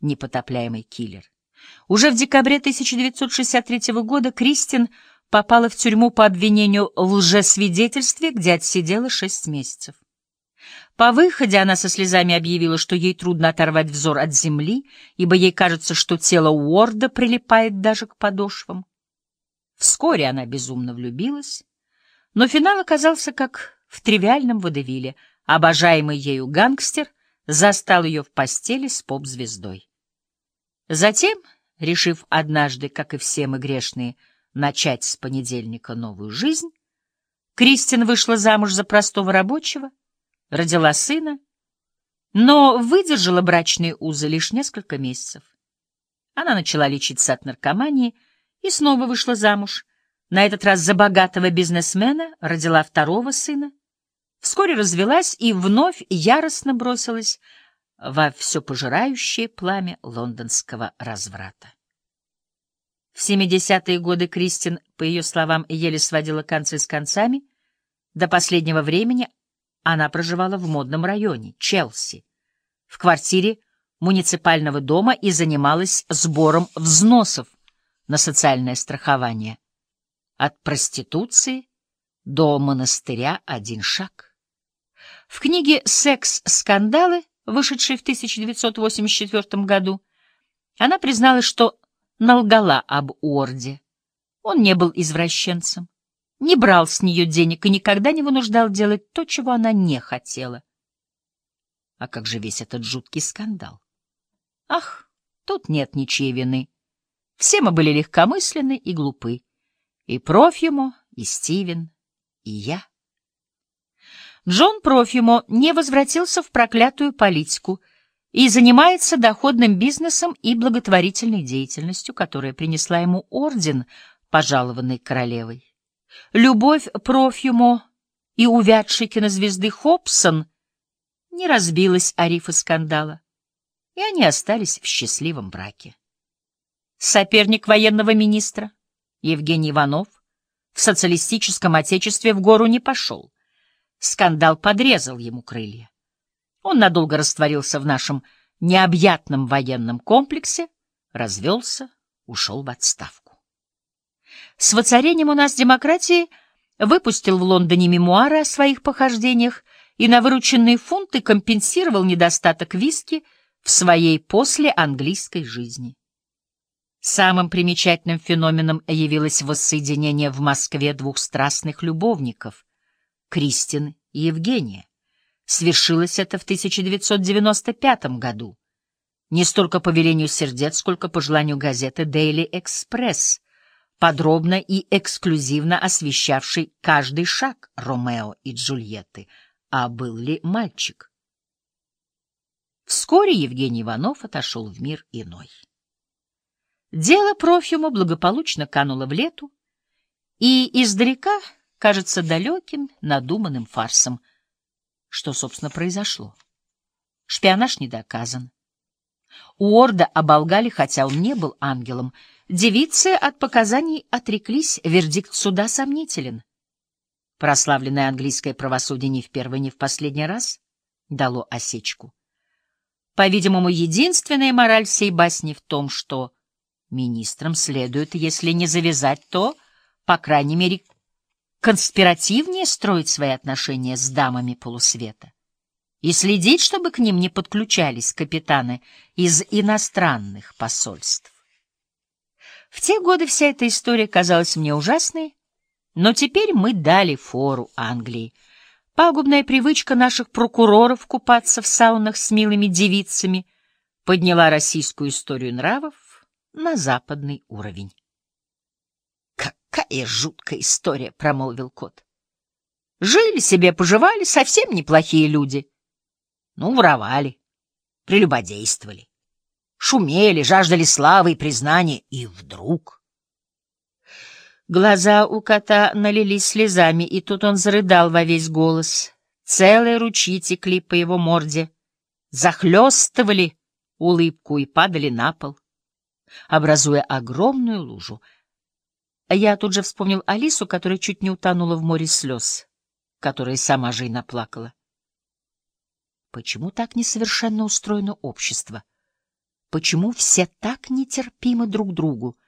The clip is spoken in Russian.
непотопляемый киллер. Уже в декабре 1963 года Кристин попала в тюрьму по обвинению в лжесвидетельстве, где отсидела шесть месяцев. По выходе она со слезами объявила, что ей трудно оторвать взор от земли, ибо ей кажется, что тело Уорда прилипает даже к подошвам. Вскоре она безумно влюбилась, но финал оказался как в тривиальном водевиле. Обожаемый ею гангстер застал ее в постели с поп-звездой. Затем, решив однажды, как и все мы грешные, начать с понедельника новую жизнь, Кристин вышла замуж за простого рабочего, родила сына, но выдержала брачные узы лишь несколько месяцев. Она начала лечиться от наркомании и снова вышла замуж, на этот раз за богатого бизнесмена, родила второго сына, вскоре развелась и вновь яростно бросилась во все пожирающее пламя лондонского разврата. В 70-е годы Кристин, по ее словам, еле сводила концы с концами. До последнего времени она проживала в модном районе, Челси, в квартире муниципального дома и занималась сбором взносов на социальное страхование. От проституции до монастыря один шаг. В книге «Секс-скандалы», вышедшей в 1984 году, она призналась, что налгала об Уорде. Он не был извращенцем, не брал с нее денег и никогда не вынуждал делать то, чего она не хотела. А как же весь этот жуткий скандал? Ах, тут нет ничьей вины. Все мы были легкомысленны и глупы. И Профьюмо, и Стивен, и я. Джон Профьюмо не возвратился в проклятую политику — и занимается доходным бизнесом и благотворительной деятельностью, которая принесла ему орден, пожалованный королевой. Любовь Профьюмо и увядшей кинозвезды Хобсон не разбилась о рифы скандала, и они остались в счастливом браке. Соперник военного министра, Евгений Иванов, в социалистическом отечестве в гору не пошел. Скандал подрезал ему крылья. Он надолго растворился в нашем необъятном военном комплексе, развелся, ушел в отставку. С воцарением у нас демократии выпустил в Лондоне мемуары о своих похождениях и на вырученные фунты компенсировал недостаток виски в своей послеанглийской жизни. Самым примечательным феноменом явилось воссоединение в Москве двух страстных любовников — Кристин и Евгения. Свершилось это в 1995 году. Не столько по велению сердец, сколько по желанию газеты Daily Express, подробно и эксклюзивно освещавшей каждый шаг Ромео и Джульетты. А был ли мальчик? Вскоре Евгений Иванов отошел в мир иной. Дело Профиума благополучно кануло в лету, и издалека кажется далеким, надуманным фарсом — что, собственно, произошло? Шпионаж не доказан. Уорда оболгали, хотя он не был ангелом. Девицы от показаний отреклись, вердикт суда сомнителен. Прославленное английское правосудие ни в первый, ни в последний раз дало осечку. По-видимому, единственная мораль всей басни в том, что министрам следует, если не завязать, то, по крайней мере, конспиративнее строить свои отношения с дамами полусвета и следить, чтобы к ним не подключались капитаны из иностранных посольств. В те годы вся эта история казалась мне ужасной, но теперь мы дали фору Англии. Пагубная привычка наших прокуроров купаться в саунах с милыми девицами подняла российскую историю нравов на западный уровень. «Какая жуткая история!» — промолвил кот. «Жили себе, поживали совсем неплохие люди. Ну, воровали, прелюбодействовали, шумели, жаждали славы и признания, и вдруг...» Глаза у кота налились слезами, и тут он зарыдал во весь голос. Целые ручьи текли по его морде, захлестывали улыбку и падали на пол, образуя огромную лужу — я тут же вспомнил Алису, которая чуть не утонула в море слез, которые сама же и наплакала. Почему так несовершенно устроено общество? Почему все так нетерпимы друг другу?